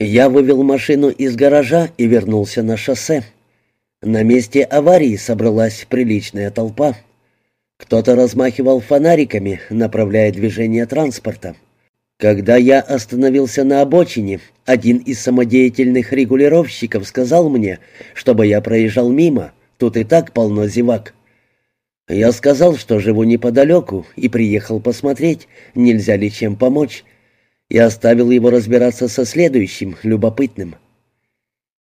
Я вывел машину из гаража и вернулся на шоссе. На месте аварии собралась приличная толпа. Кто-то размахивал фонариками, направляя движение транспорта. Когда я остановился на обочине, один из самодеятельных регулировщиков сказал мне, чтобы я проезжал мимо, тут и так полно зевак. Я сказал, что живу неподалеку, и приехал посмотреть, нельзя ли чем помочь, и оставил его разбираться со следующим, любопытным.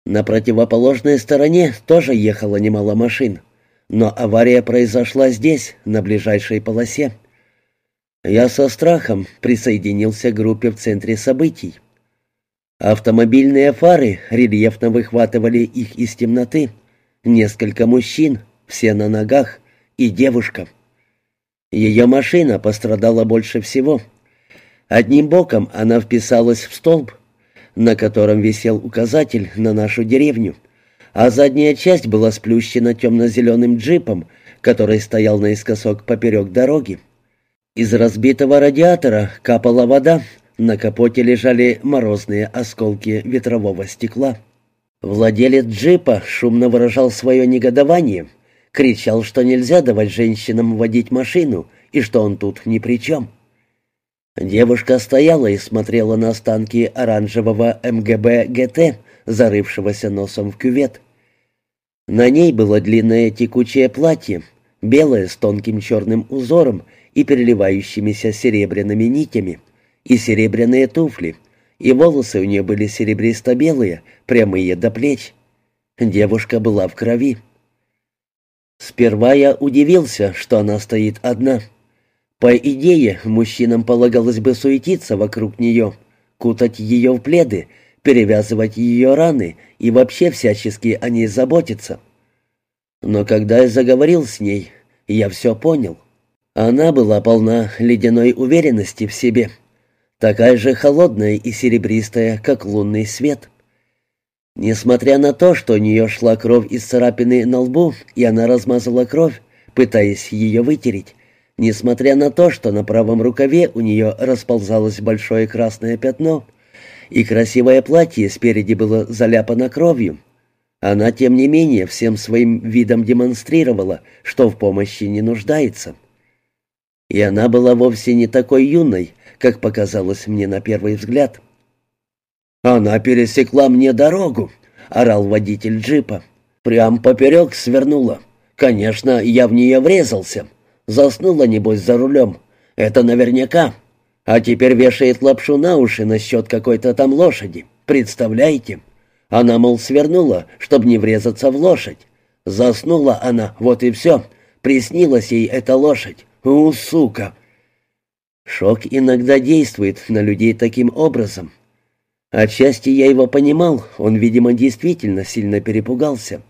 На противоположной стороне тоже ехало немало машин, но авария произошла здесь, на ближайшей полосе. Я со страхом присоединился к группе в центре событий. Автомобильные фары рельефно выхватывали их из темноты. Несколько мужчин, все на ногах, и девушка. Ее машина пострадала больше всего. Одним боком она вписалась в столб, на котором висел указатель на нашу деревню, а задняя часть была сплющена темно-зеленым джипом, который стоял наискосок поперек дороги. Из разбитого радиатора капала вода, на капоте лежали морозные осколки ветрового стекла. Владелец джипа шумно выражал свое негодование, кричал, что нельзя давать женщинам водить машину и что он тут ни при чем. Девушка стояла и смотрела на останки оранжевого МГБ ГТ, зарывшегося носом в кювет. На ней было длинное текучее платье, белое с тонким черным узором и переливающимися серебряными нитями, и серебряные туфли, и волосы у нее были серебристо-белые, прямые до плеч. Девушка была в крови. Сперва я удивился, что она стоит одна. По идее, мужчинам полагалось бы суетиться вокруг нее, кутать ее в пледы, перевязывать ее раны и вообще всячески о ней заботиться. Но когда я заговорил с ней, я все понял. Она была полна ледяной уверенности в себе, такая же холодная и серебристая, как лунный свет. Несмотря на то, что у нее шла кровь из царапины на лбу, и она размазала кровь, пытаясь ее вытереть, несмотря на то, что на правом рукаве у нее расползалось большое красное пятно, и красивое платье спереди было заляпано кровью, она, тем не менее, всем своим видом демонстрировала, что в помощи не нуждается. И она была вовсе не такой юной, как показалось мне на первый взгляд. «Она пересекла мне дорогу», — орал водитель джипа. «Прям поперек свернула. Конечно, я в нее врезался. Заснула, небось, за рулем. Это наверняка. А теперь вешает лапшу на уши насчет какой-то там лошади. Представляете? Она, мол, свернула, чтобы не врезаться в лошадь. Заснула она, вот и все. Приснилась ей эта лошадь. У, сука!» Шок иногда действует на людей таким образом. Отчасти я его понимал, он, видимо, действительно сильно перепугался.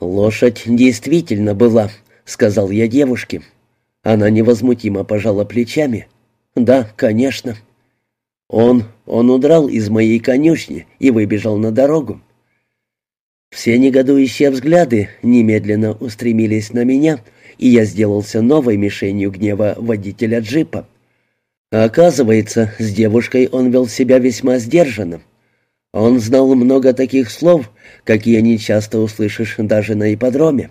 «Лошадь действительно была», — сказал я девушке. Она невозмутимо пожала плечами. «Да, конечно». Он, он удрал из моей конюшни и выбежал на дорогу. Все негодующие взгляды немедленно устремились на меня, и я сделался новой мишенью гнева водителя джипа. оказывается, с девушкой он вел себя весьма сдержанно. Он знал много таких слов, какие не часто услышишь даже на ипподроме.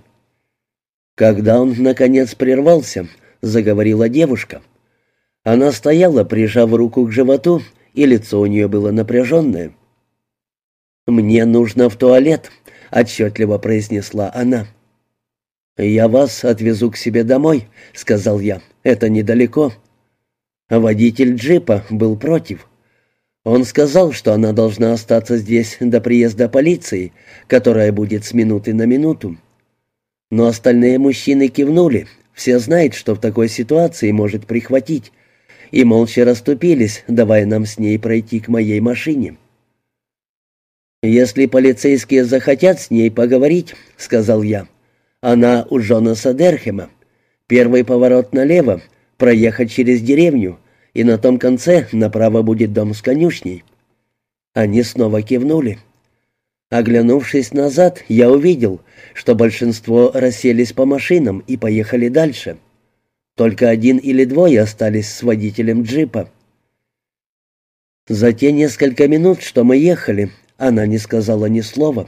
Когда он, наконец, прервался, заговорила девушка. Она стояла, прижав руку к животу, и лицо у нее было напряженное. «Мне нужно в туалет», — отчетливо произнесла она. «Я вас отвезу к себе домой», — сказал я. «Это недалеко». Водитель джипа был против. Он сказал, что она должна остаться здесь до приезда полиции, которая будет с минуты на минуту. Но остальные мужчины кивнули, все знают, что в такой ситуации может прихватить, и молча расступились, давая нам с ней пройти к моей машине. «Если полицейские захотят с ней поговорить», — сказал я, — «она у Джонаса Дерхема. Первый поворот налево, проехать через деревню, и на том конце направо будет дом с конюшней». Они снова кивнули. Оглянувшись назад, я увидел, что большинство расселись по машинам и поехали дальше. Только один или двое остались с водителем джипа. За те несколько минут, что мы ехали, она не сказала ни слова.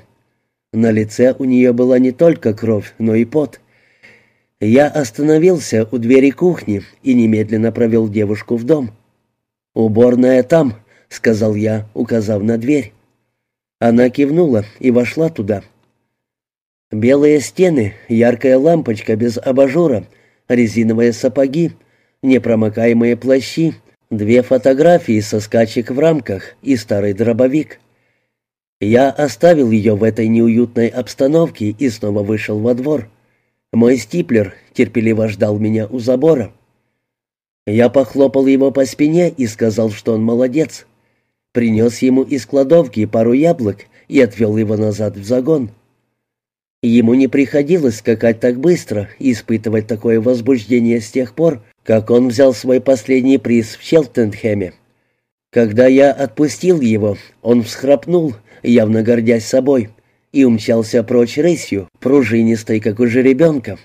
На лице у нее была не только кровь, но и пот. Я остановился у двери кухни и немедленно провел девушку в дом. «Уборная там», — сказал я, указав на дверь. Она кивнула и вошла туда. Белые стены, яркая лампочка без абажура, резиновые сапоги, непромокаемые плащи — две фотографии со скачек в рамках и старый дробовик. Я оставил ее в этой неуютной обстановке и снова вышел во двор. Мой стиплер терпеливо ждал меня у забора. Я похлопал его по спине и сказал, что он молодец. Принес ему из кладовки пару яблок и отвел его назад в загон. Ему не приходилось скакать так быстро и испытывать такое возбуждение с тех пор, как он взял свой последний приз в Челтенхеме. Когда я отпустил его, он всхрапнул, явно гордясь собой, и умчался прочь рысью, пружинистой, как у жеребенка.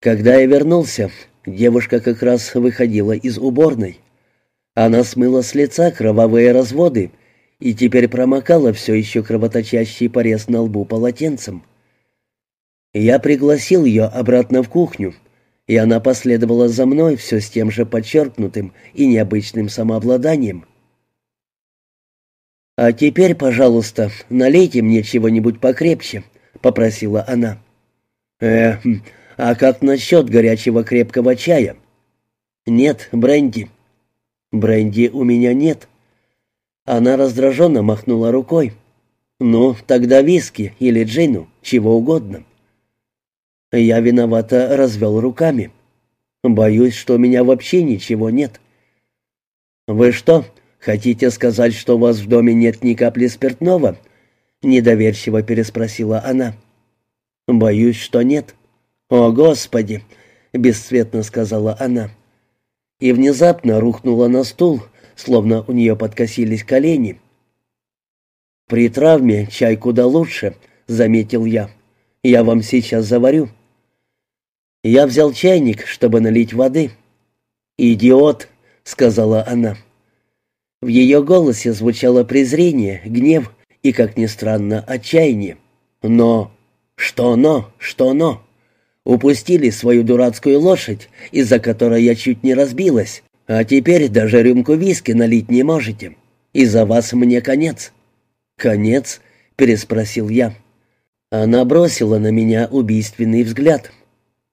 Когда я вернулся, девушка как раз выходила из уборной. Она смыла с лица кровавые разводы и теперь промокала все еще кровоточащий порез на лбу полотенцем. Я пригласил ее обратно в кухню, и она последовала за мной все с тем же подчеркнутым и необычным самообладанием. «А теперь, пожалуйста, налейте мне чего-нибудь покрепче», — попросила она. «Э, а как насчет горячего крепкого чая?» «Нет, бренди». «Бренди у меня нет». Она раздраженно махнула рукой. «Ну, тогда виски или джину, чего угодно». Я виновато развел руками. Боюсь, что у меня вообще ничего нет. Вы что, хотите сказать, что у вас в доме нет ни капли спиртного? Недоверчиво переспросила она. Боюсь, что нет. О, Господи! Бесцветно сказала она. И внезапно рухнула на стул, словно у нее подкосились колени. «При травме чай куда лучше», — заметил я. «Я вам сейчас заварю». Я взял чайник, чтобы налить воды. «Идиот!» — сказала она. В ее голосе звучало презрение, гнев и, как ни странно, отчаяние. «Но! Что но? Что но? Упустили свою дурацкую лошадь, из-за которой я чуть не разбилась, а теперь даже рюмку виски налить не можете. Из-за вас мне конец». «Конец?» — переспросил я. Она бросила на меня убийственный взгляд.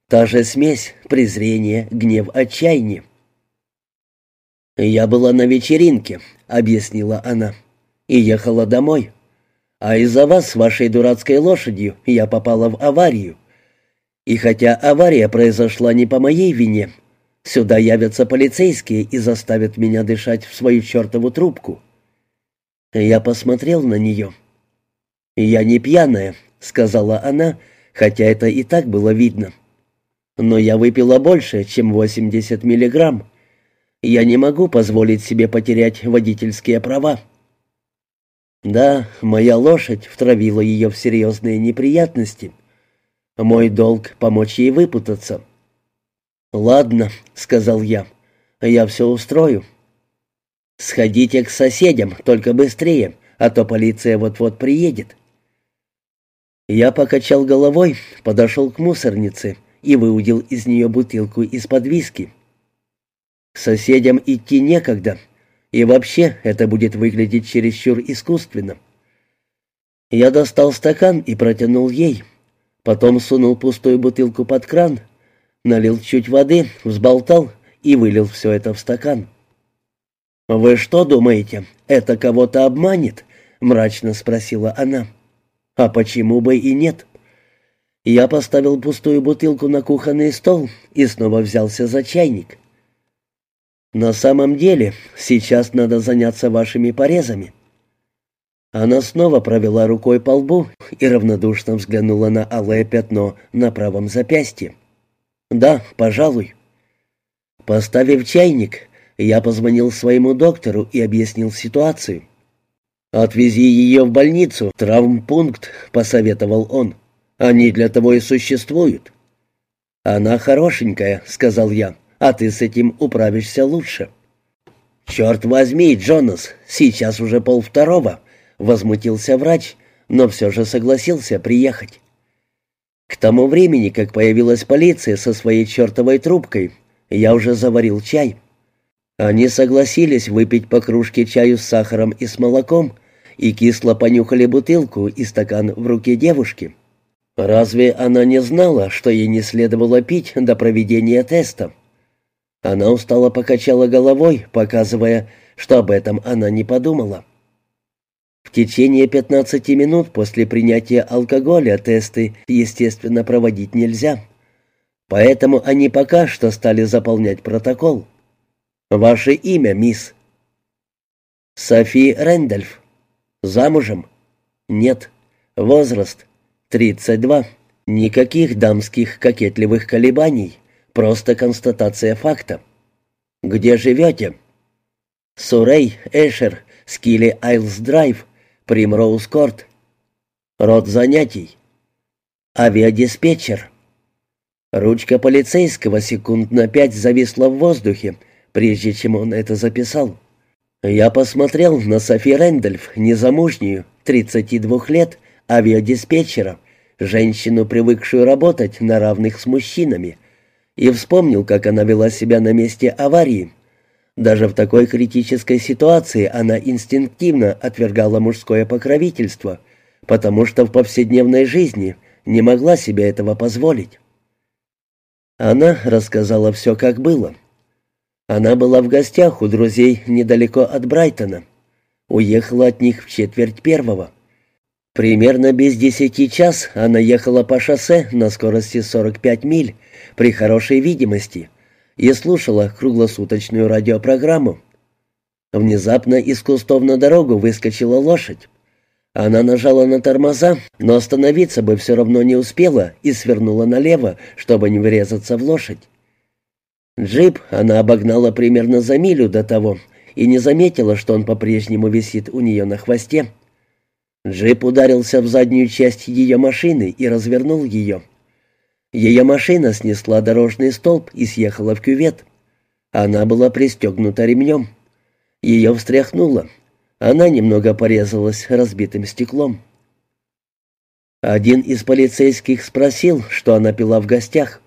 Та же смесь презрение, гнев, отчаяние. «Я была на вечеринке», — объяснила она, — «и ехала домой. А из-за вас с вашей дурацкой лошадью я попала в аварию. И хотя авария произошла не по моей вине, сюда явятся полицейские и заставят меня дышать в свою чертову трубку». Я посмотрел на нее. «Я не пьяная», — сказала она, хотя это и так было видно. — но я выпила больше, чем 80 миллиграмм. Я не могу позволить себе потерять водительские права. Да, моя лошадь втравила ее в серьезные неприятности. Мой долг — помочь ей выпутаться. «Ладно», — сказал я, — «я все устрою». «Сходите к соседям, только быстрее, а то полиция вот-вот приедет». Я покачал головой, подошел к мусорнице и выудил из нее бутылку из-под виски. Соседям идти некогда, и вообще это будет выглядеть чересчур искусственно. Я достал стакан и протянул ей, потом сунул пустую бутылку под кран, налил чуть воды, взболтал и вылил все это в стакан. «Вы что думаете, это кого-то обманет?» — мрачно спросила она. «А почему бы и нет?» Я поставил пустую бутылку на кухонный стол и снова взялся за чайник. «На самом деле, сейчас надо заняться вашими порезами». Она снова провела рукой по лбу и равнодушно взглянула на алое пятно на правом запястье. «Да, пожалуй». Поставив чайник, я позвонил своему доктору и объяснил ситуацию. «Отвези ее в больницу, травмпункт», — посоветовал он. Они для того и существуют». «Она хорошенькая», — сказал я, — «а ты с этим управишься лучше». «Черт возьми, Джонас, сейчас уже полвторого», — возмутился врач, но все же согласился приехать. К тому времени, как появилась полиция со своей чертовой трубкой, я уже заварил чай. Они согласились выпить по кружке чаю с сахаром и с молоком и кисло понюхали бутылку и стакан в руке девушки. Разве она не знала, что ей не следовало пить до проведения теста? Она устало покачала головой, показывая, что об этом она не подумала. В течение 15 минут после принятия алкоголя тесты, естественно, проводить нельзя. Поэтому они пока что стали заполнять протокол. «Ваше имя, мисс?» «Софи Рэндольф». «Замужем?» «Нет». «Возраст?» «32». «Никаких дамских кокетливых колебаний, просто констатация факта». «Где живете?» «Сурей, Эшер, Скилли Айлс Драйв, Примроуз Корт». «Род занятий?» «Авиадиспетчер». Ручка полицейского секунд на пять зависла в воздухе, прежде чем он это записал. Я посмотрел на Софи Рэндольф, незамужнюю, 32 лет, авиадиспетчера, женщину, привыкшую работать на равных с мужчинами, и вспомнил, как она вела себя на месте аварии. Даже в такой критической ситуации она инстинктивно отвергала мужское покровительство, потому что в повседневной жизни не могла себе этого позволить. Она рассказала все, как было — она была в гостях у друзей недалеко от Брайтона. Уехала от них в четверть первого. Примерно без десяти час она ехала по шоссе на скорости 45 миль при хорошей видимости и слушала круглосуточную радиопрограмму. Внезапно из кустов на дорогу выскочила лошадь. Она нажала на тормоза, но остановиться бы все равно не успела и свернула налево, чтобы не врезаться в лошадь. Джип она обогнала примерно за милю до того и не заметила, что он по-прежнему висит у нее на хвосте. Джип ударился в заднюю часть ее машины и развернул ее. Ее машина снесла дорожный столб и съехала в кювет. Она была пристегнута ремнем. Ее встряхнуло. Она немного порезалась разбитым стеклом. Один из полицейских спросил, что она пила в гостях.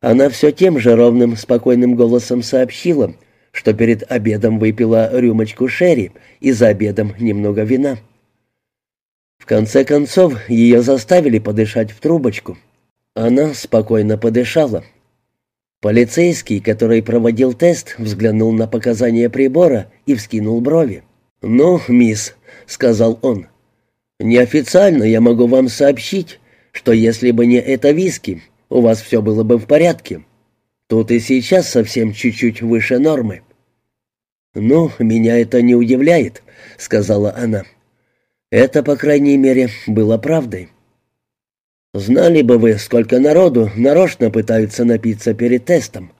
Она все тем же ровным, спокойным голосом сообщила, что перед обедом выпила рюмочку шерри и за обедом немного вина. В конце концов, ее заставили подышать в трубочку. Она спокойно подышала. Полицейский, который проводил тест, взглянул на показания прибора и вскинул брови. «Ну, мисс», — сказал он, — «неофициально я могу вам сообщить, что если бы не это виски, у вас все было бы в порядке. Тут и сейчас совсем чуть-чуть выше нормы». «Ну, меня это не удивляет», — сказала она. «Это, по крайней мере, было правдой». «Знали бы вы, сколько народу нарочно пытаются напиться перед тестом?»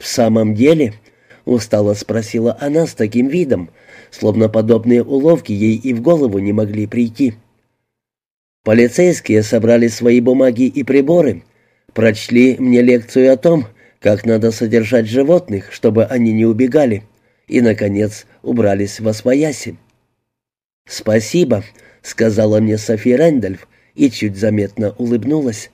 «В самом деле?» — устало спросила она с таким видом, словно подобные уловки ей и в голову не могли прийти. Полицейские собрали свои бумаги и приборы Прочли мне лекцию о том, как надо содержать животных, чтобы они не убегали, и, наконец, убрались во свояси. «Спасибо», — сказала мне Софи Рэндольф и чуть заметно улыбнулась.